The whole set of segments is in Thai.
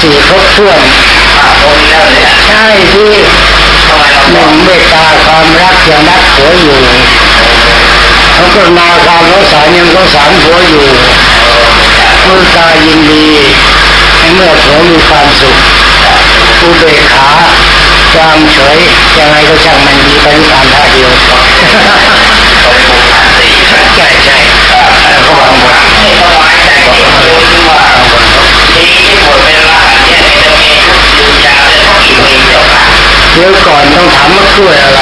สี่ครบถ้วนใช่ที่หนึ่งเมตตาความรักยังรักผัวอยู่เขากรุณาความสงสารยังสงสารผัวอยู่มือตายินดีในเมื่อผัวมีความสุขอุเบกขาวางเฉยยังไงก็ช่างมันดีไปนิพพานท่าเดียวใช่ใช่ใช่เขาบนให้ถวายแต่ที่รู้ว่า ดี๋ยวก่อนต้องถามว่ากล้วยอะไร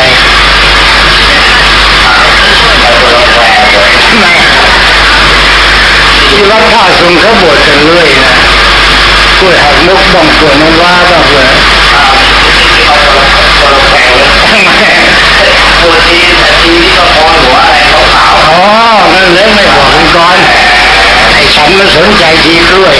เราตัวเราแหวนเลยไม่ที่วัดท่าสุงเขาบวชกันเรื่อยนะกล้วยหักมุกบ้างกล้วยน้ำว้าบ้างกล้วยอ่าที่เขาตัวตัวเราแหวนเลยทำไมบวชทีแต่ทีนี้ก็โกนหัวอะไรขาวอ๋อนั่นเลยไม่บอกกันก่อนไอ้ฉันมันสนใจทีกล้วย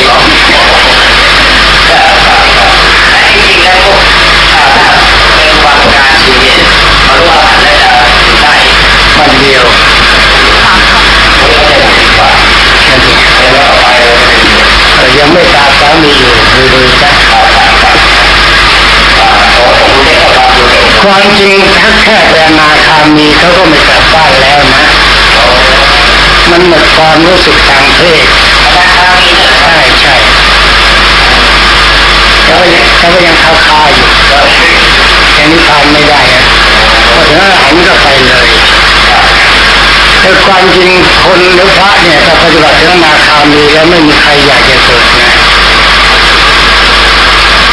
ความจริงถ้าแค่เป็นนาคามีเขาก็ไม่กลับบ้านแล้วนะ มันหมดความรู้สึกทางเพศใช่ใช่แต่ว่ายังแต่ว่ายังคาคาอยู่ยังนิพพานไม่ได้อะพอถึงอรหันก็ไปเลยแต่ความจริงคนหรือพระเนี่ยถ้าปฏิบัติถึงนาคามีแล้วไม่มีใครอยากจะเกิดนะ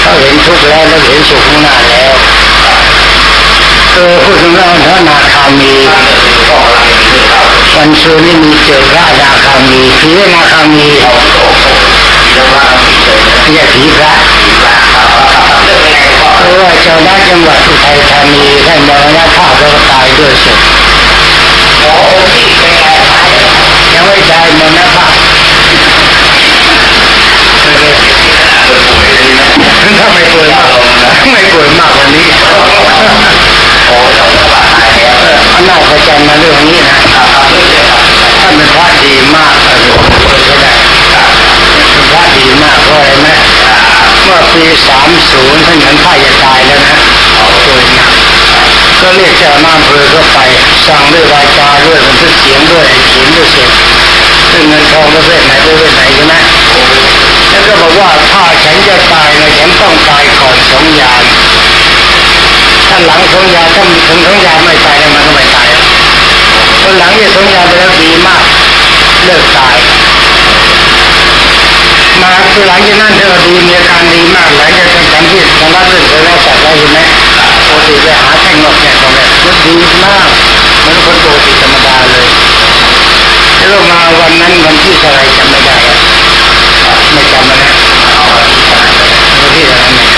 เขาเห็นทุกข์แล้วแล้วเห็นสุขข้างหน้าแล้ว เออพูดถึงเรื่องพระนาคามีก็กำลังมีเรื่องราววันซูนี่มีเจอพระนาคามีผีนาคามีเรียกผีพระเพราะว่าชาวบ้านจังหวัดอุทัยธานีได้มรณภาพแล้วก็ตายด้วยศพ นาจประจันมาเรื่องนี้นะท่านเป็นพระดีมากเออใช่ได้เป็นพระดีมากเพราะอะไรไหมเมื่อปีสามศูนย์ท่านเหมือนพ่ายจะตายแล้วนะป่วยหนักก็เรียกเจ้าหน้าอำเภอเข้าไปสั่งด้วยวาจาด้วยบันทึกเสียงด้วยเขียนด้วยเสร็จซึ่งเงินทองประเภทไหนประเภทไหนใช่ไหมแล้วก็บอกว่าถ้าฉันจะตายนะฉันต้องตายก่อนสองยาม ถ้านหลังสองยามถ้าถึงสองยาไม่ตายแล้วมันก็ไม่ตายแล้วพอหลังจากสองยาไปแล้วดีมากเลิกตาย มาคือหลังจากนั้นเธอดีมีอาการดีมากหลังจากการที่ทางด้านเรื่องเคยรักษาได้เห็นไหมปกติไปหาแท่งนกเนี่ยตรงนี้มันดีมากเหมือนคนปกติธรรมดาเลยแล้วมาวันนั้นวันที่เท่าไรจำไม่ได้อะไม่จำนะวันที่เท่านั้นเนี่ย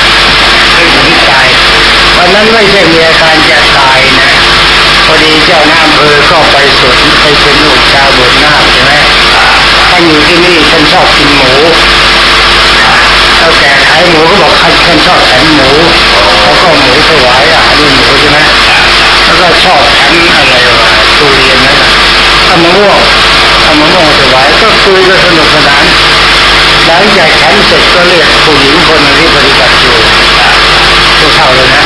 คือถึงตาย วันนั้นไม่ใช่มีอาการจะตายนะ พอดีเจ้าหน้าอำเภอก็ไปสวนไปเป็นลูกชาวบวชนาใช่ไหมท่านอยู่ที่นี่ท่านชอบกินหมูเราแก่ขายหมูก็บอกท่านท่านชอบแขนหมูเขาก็หมูถวายอาหารด้วยหมูใช่ไหมแล้วก็ชอบแขนอะไรวะทุเรียนนั่นน่ะทำมะม่วงทำมะม่วงถวายก็คุยกันสนุกสนานหลังจากฉันเสร็จก็เรียกผู้หญิงคนนึงที่ปฏิบัติอยู่ ผู้เฒ่าเลยนะ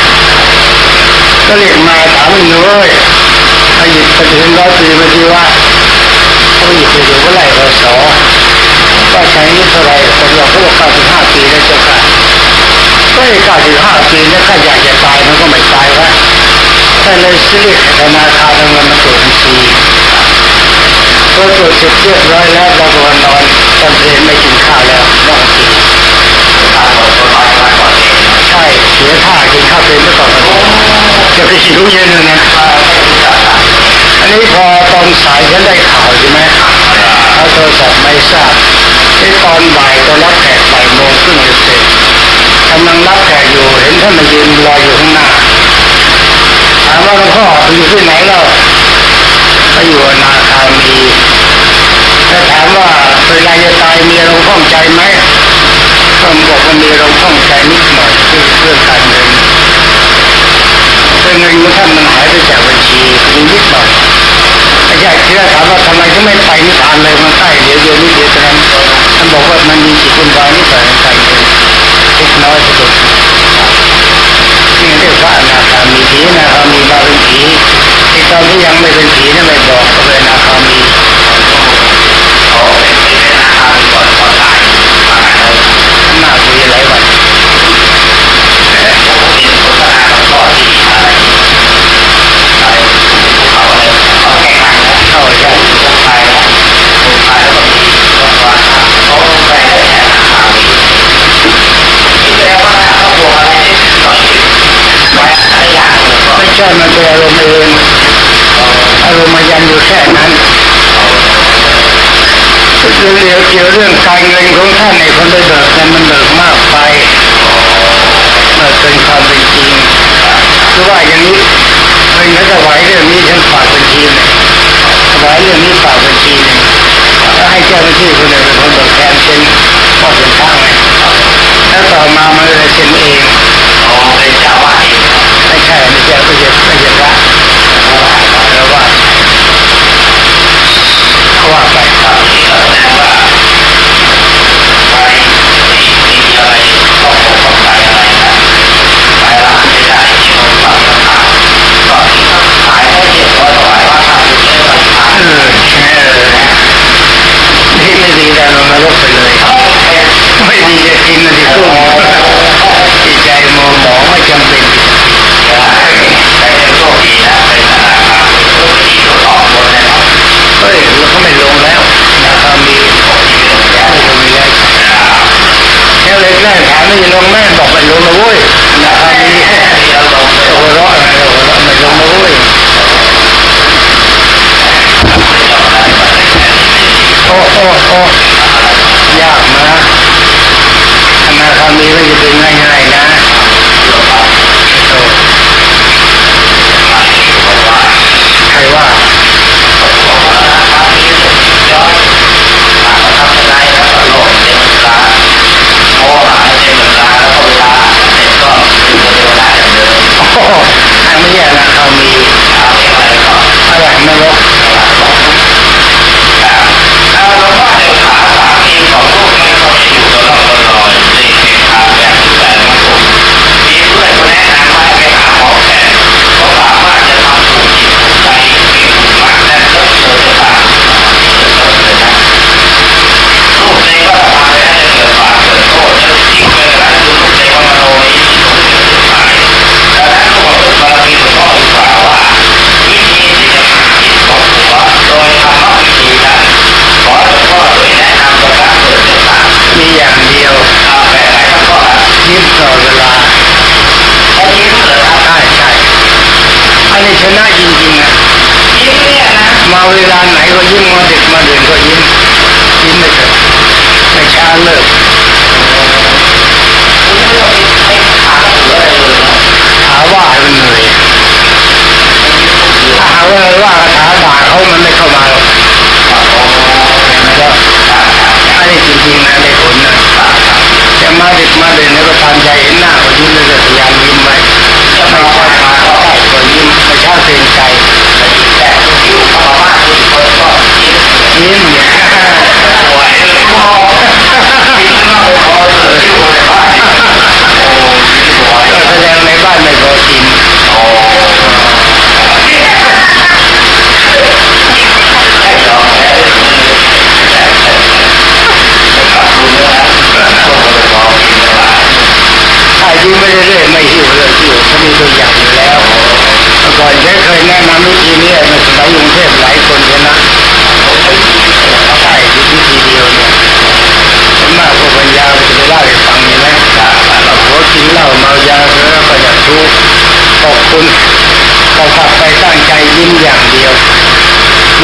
ก็เรียกมาถามหนูเอ้ยอายุปฏิทินร้อยปีมาทีว่าเขาหยิบไปดูว่าไหร่พศว่าใช้นี้เท่าไรคนเราเขาบอกเก้าสิบห้าปีแล้วเจ้าค่ะก็ไอ้เก้าสิบห้าปีเนี่ยถ้าอยากจะตายมันก็ไม่ตายวะถ้าเลยซื้อธนาคารเอาเงินมาตรวจบัญชีพอตรวจเสร็จเรียบร้อยแล้วเราก็นอนตอนเพลนไม่กินข้าวแล้วต้องกินต องใช่เสียท่ากินข้าวเพลนไม่ก่อนจะไปหิวเย็นเลยนะมาไม่รู้จักกันอันนี้พอตอนสายฉันได้ข่าวใช่ไหมเอาโทรศัพท์ไม่ทราบที่ตอนบ่ายก็รับแขกบ่ายโมงครึ่งเสร็จกำลังรับแขกอยู่เห็นท่านมายืนรออยู่ข้างหน้าถามว่าหลวงพ่อไปอยู่ที่ไหนแล้วก็อยู่นาคามีถ้าถามว่าเวลาจะตายมีอารมณ์ข้องใจไหมก็บอกว่ามีอารมณ์ข้องใจนิด มันมีจิตวุ่นวายนิสัยต่างเล็กน้อยสุดนี่เรียกว่าอนาคามีผีนะครัมีบาเป็นผีที่ตอนที่ยังไม่เป็นผีนั่นไม่บอก เหอารมณ์เองอารมณ์ยันอยู่แค่นั้นเรื่องเกี่ยวเรื่องการเงินของท่านในคนได้เบิกนั้นมันเบิกมากไปเบิกเกินความเป็นจริงคือว่าอย่างนี้เป็นนักถวายเรื่องนี้ฉันฝากบัญชีหนึ่งถวายเรื่องนี้ฝากบัญชีหนึ่งแล้วให้เจ้าหน้าที่คนหนึ่งเป็นคนเบิกแทนเซ็นก็เป็นข้างไงแล้วต่อมามันเลยเซ็นเอง ใช่ไม่ใช่ไม่ใช่ไม่ใช่พระแล้วว่าเขาว่าไปครับแสดงว่าใครมีมีอะไรข้อตกข้องใจอะไรนะไปร้านไม่ได้ที่คนฟังราคาก็ขาขายให้เรียบร้อยถวายว่าทำอยู่ในราคาเออเออนี่ไม่ดีแต่ลงนรกไปเลย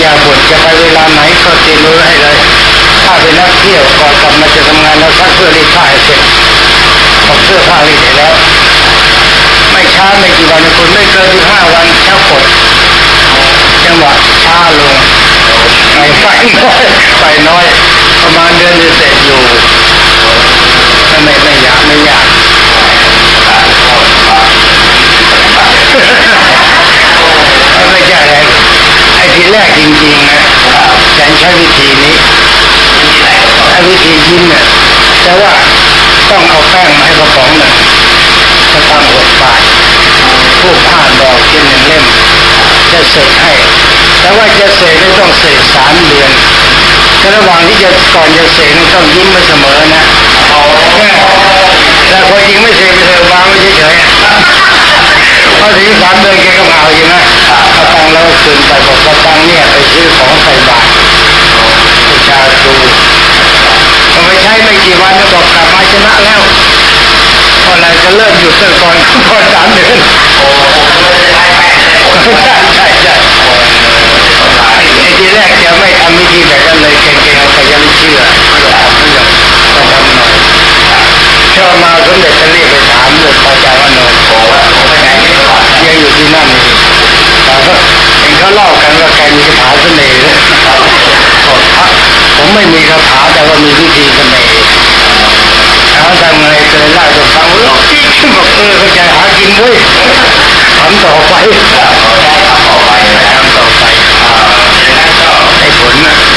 าบ่นจะไปเวลาไหนก็เตรียมมือให้เลย ถ้าเป็นนักเที่ยวก่อนกลับมาจะทำงานแล้วซักเสื้อรีดผ้าให้เสร็จบอกเสื้อผ้ารีดให้แล้ว ไม่ช้าไม่กี่วันคุณไม่เกินห้าวันเช้าปดจังหวะช้าลงไปไฟน้อยไฟน้อย ประมาณเดือนจะเสร็จอยู่ไม่ไม่ยากไม่ยาก ไม่ใช่อะไรไอ้ ทีแรกจริงๆนะฉันใช้วิธีนี้ไอ้วิธียิ้มเนี่ยแต่ว่าต้องเอาแป้งมาให้กระป๋องหนึ่งจะทำหกบาทผู้ผ้าดอกกินหนึ่งเล่ม จะเสกให้ แต่ว่าจะเสกไม่ต้องเสกสามเดือนแต่ระหว่างที่จะก่อนจะเสกต้องยิ้มมาเสมอนะแต่พอจริงไม่เสกไป พอถึงสามเดือนแกก็มาเอาใช่ไหมเอตังค์แล้วคืนไปบอกว่ตังเนี่ยไปซื้อของใส่บาตรปรชาชนพอไปใช้ไม่กี่วันก็บอกกลับมาชนะแล้วพออะไรจะเลิกหยุดเลิกก่อนก่อนสามเดือนโอ้ใช่ใช่ใช่ในทีแรกจะไม่ทำวิธีแต่ก็เลยเก่งๆแต่ยังไม่เชื่อไม่ยอมไม่ยอมทำหน่อยเชื่อมาสมเด็จจะเรียกไปถามหลวงพ่อใจ อยู่ที่นั่นแต่ก็เห็นเขาเล่ากันว่าแกมีคาถาเสน่ห์ผมไม่มีคาถาแต่ว่ามีวิธีเสน่ห์เขาทำไงเคยเล่าจนฟังลูกที่บอกเออเขาใจหากินด้วยทำต่อไปทำต่อไปทำต่อไปได้ผลนะ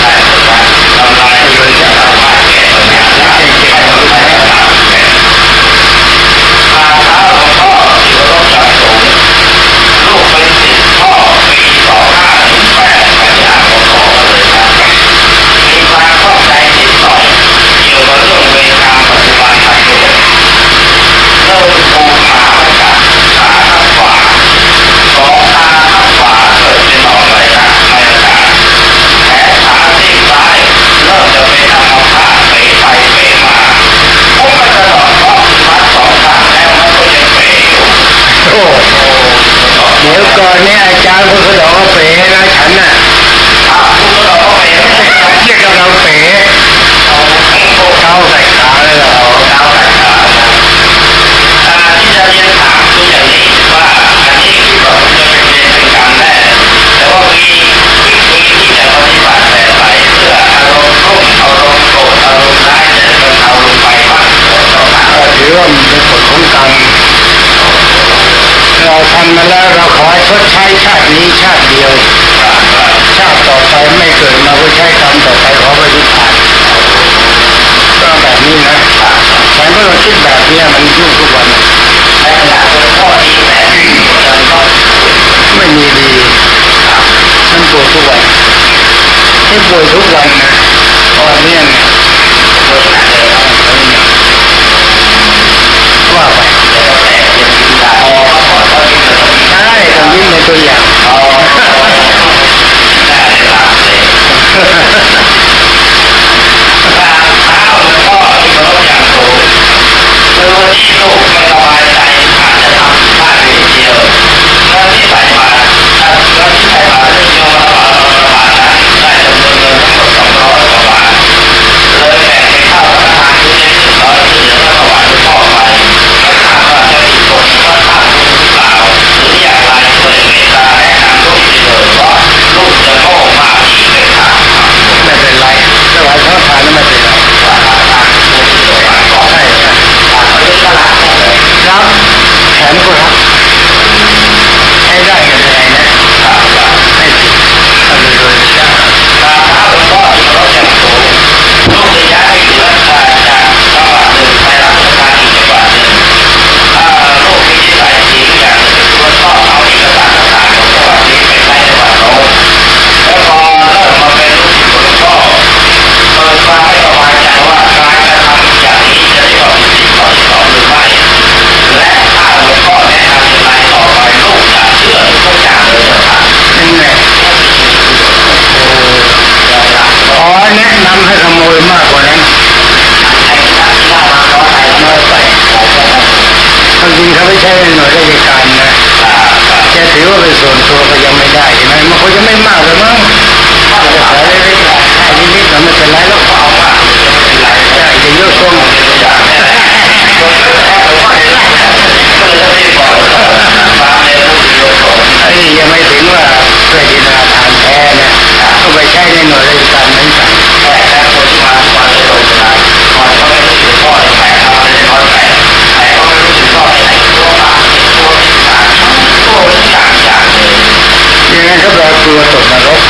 นั้นก็เรากลัวตกนรก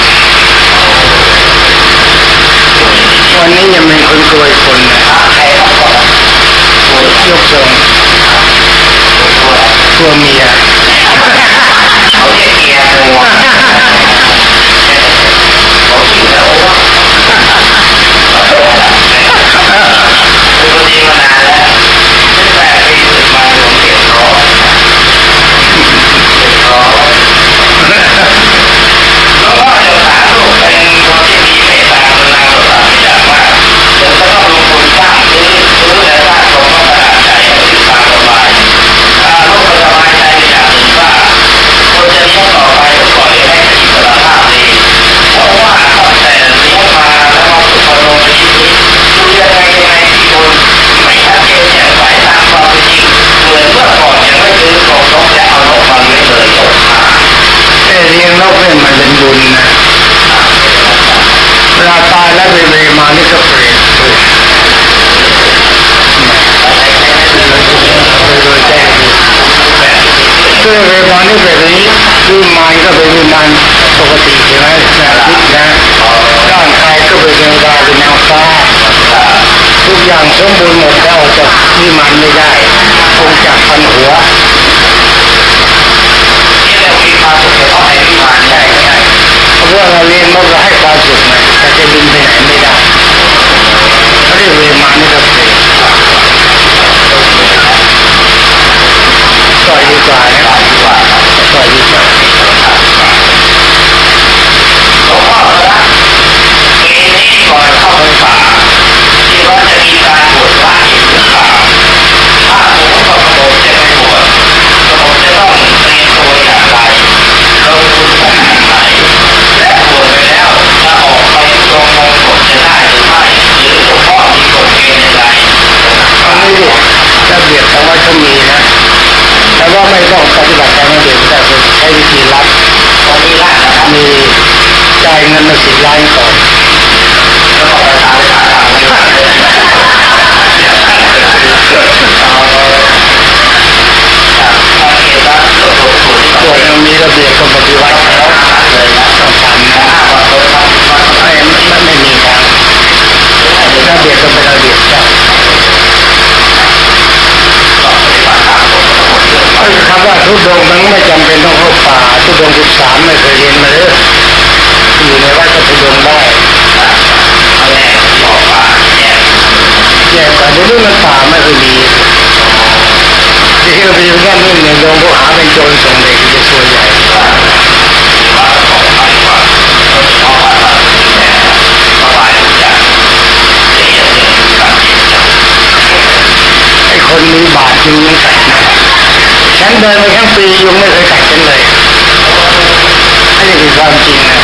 วันนี้ยังเป็นคนกลัวคนนะยกทรงกลัวเมีย เป็นวิญญาณปกติใช่ไหมใช่ทิศนะร่างกายก็เป็นเทวดาเป็นนางฟ้าทุกอย่างสมบูรณ์หมดแล้วจะที่มันไม่ได้คงจากพันหัวนี่เรามีความสุเฉพาะในวิานใช่เพราะว่าเราเรียนมันก็ให้ความสุขไงแต่จะบินไปไหนไม่ได้เขาเรียกเวมาไม่ก็เเดินไปแค่งปียุงไม่เคยกัดฉันเลยอันนี้คือความจริงนะ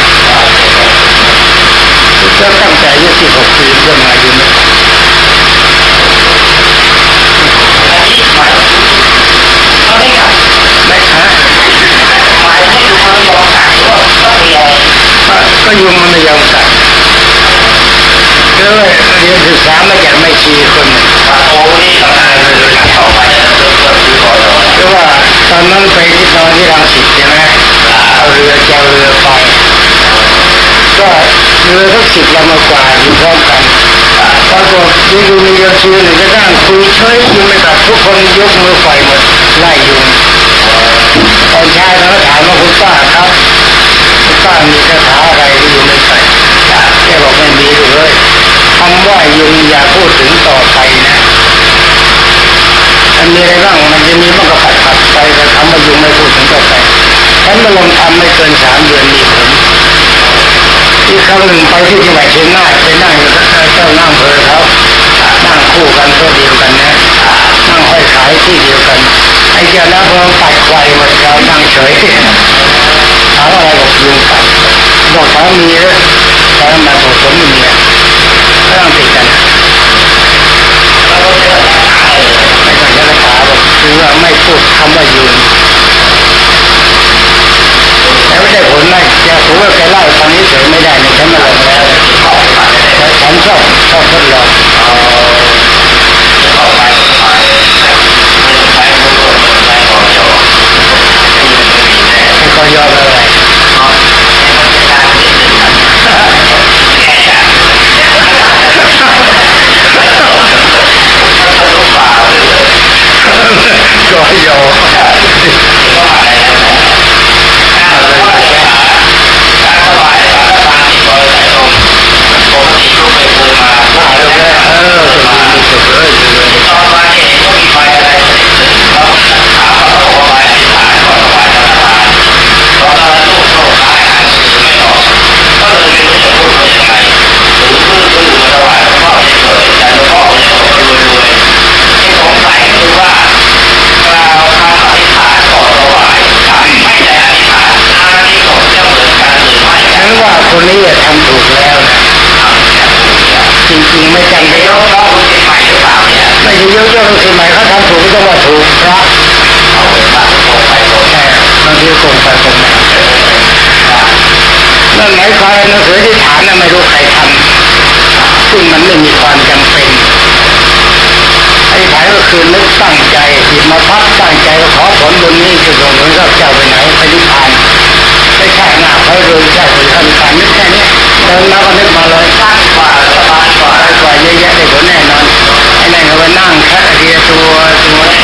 ก็ตั้งแต่อายุสิบหกปีเพื่อมายุงไม่กัดไม่กัดไม่กัดหมายถึงมันยอมกัดก็ก็มีอะไรก็ยุงมันไม่ยอมกัดก็เรียนศึกษามาจากไม่ชีคนโอ้ เรือทักสิบลำกว่าอยู่พร้อมกันปรากฏมียุงมีกระชือหรือกระด้างคุยเฉยยุงไม่ตัดทุกคนยกมือไฟหมดไล่ยุงตอนเช้าเราถามว่าคุณป้าครับคุณป้ามีกระถาอะไรที่อยู่ในใส่แกบอกไม่มีเลยคำว่ายุงอย่าพูดถึงต่อไปนะมันมีอะไรบ้างมันจะมีมังก็ผัดผัดไปแต่คำว่ายุงไม่พูดถึงต่อไปฉันมาลงทำไม่เกินสามเดือนมีผม ที่ครั้งหนึ่งไปที่จังหวัดเชียงใหม่ไปนั่งอยู่กับนาเจ้านั่งเพล้เขานั่งคู่กันตัวเดียวกันนะนั่งค่อยขายที่เดียวกันไอ้เจ้าแล้วพอปัดไหมดแล้วนั่งเฉยถามอะไรบอบยุงกัดบอกสามีเออแล้วมาผสมเมีย นังสือที่ฐานน่ะไม่รู้ใครทำซึ่งมันไม่มีความจำเป็นไอ้ผายก็คือนึกตั้งใจหยิบมาพักตั้งใจขอผลบุญนี้จะส่งผลกับเจ้าไปไหนไปนิพพานไม่ใช่หน้าเขาเรืองใช่ผลทำการนึกแค่นี้เดินมาก็นึกมาเลยตั้งกว่าสบายกว่าอะไรกว่าเยอะแยะได้ผลแน่นอนไอ้นั่นก็ไปนั่งแค่เทียตัวตัว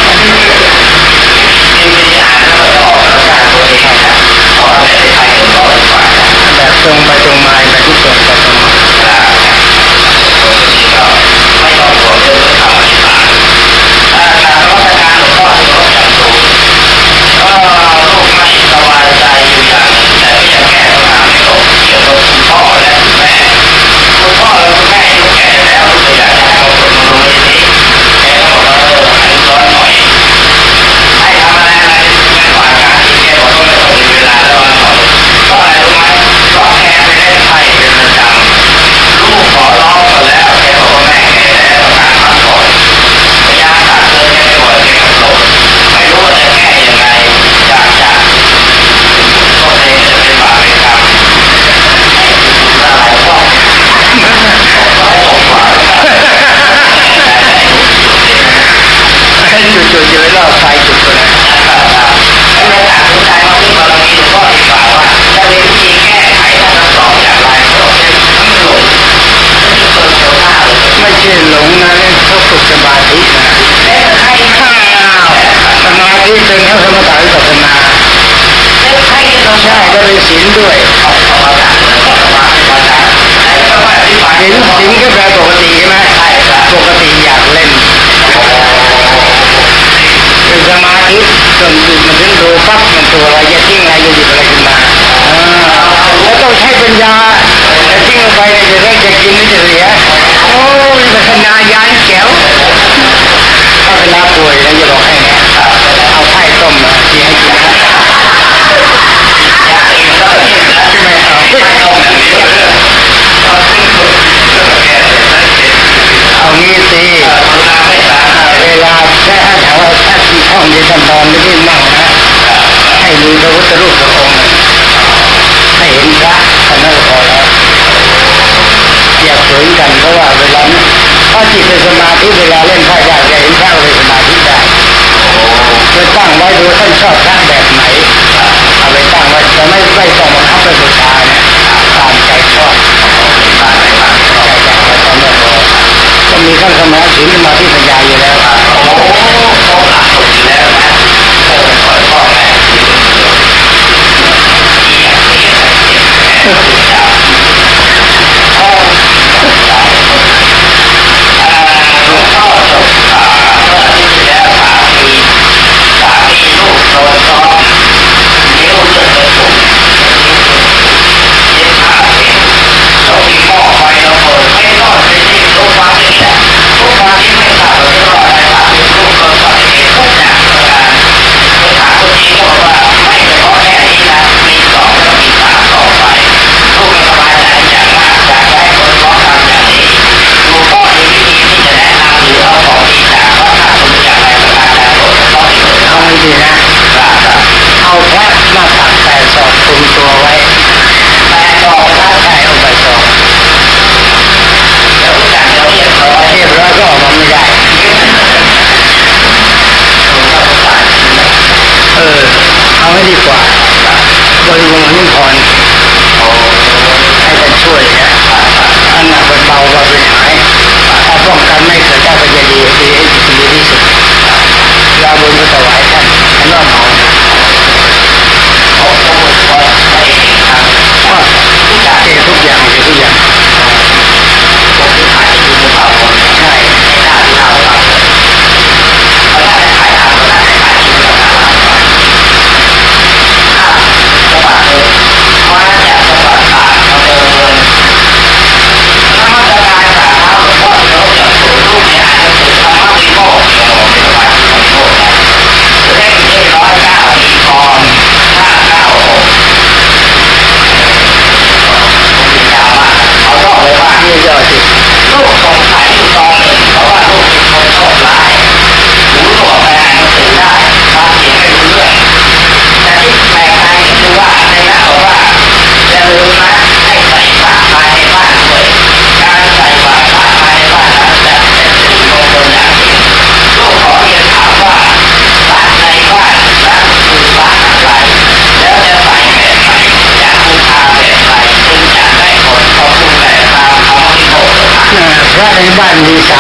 ရဏိပနိသ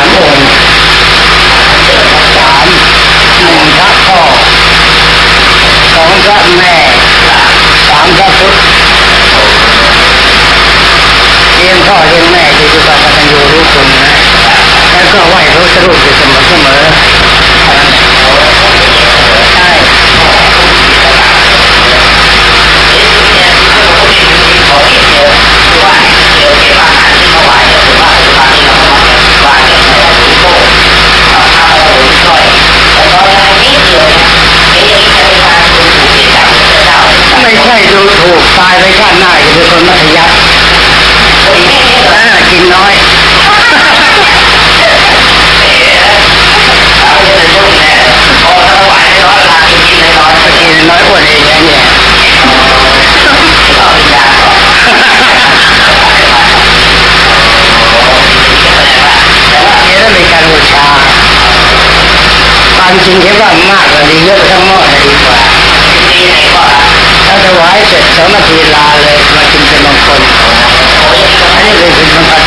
เยอะว่ามากกว่าดีเยอะทั้งหม้อดีกว่าถ้าถวายเสร็จสองนาทีลาเลยมากินเป็นมงคลอันนี้เป็เป็นมงคล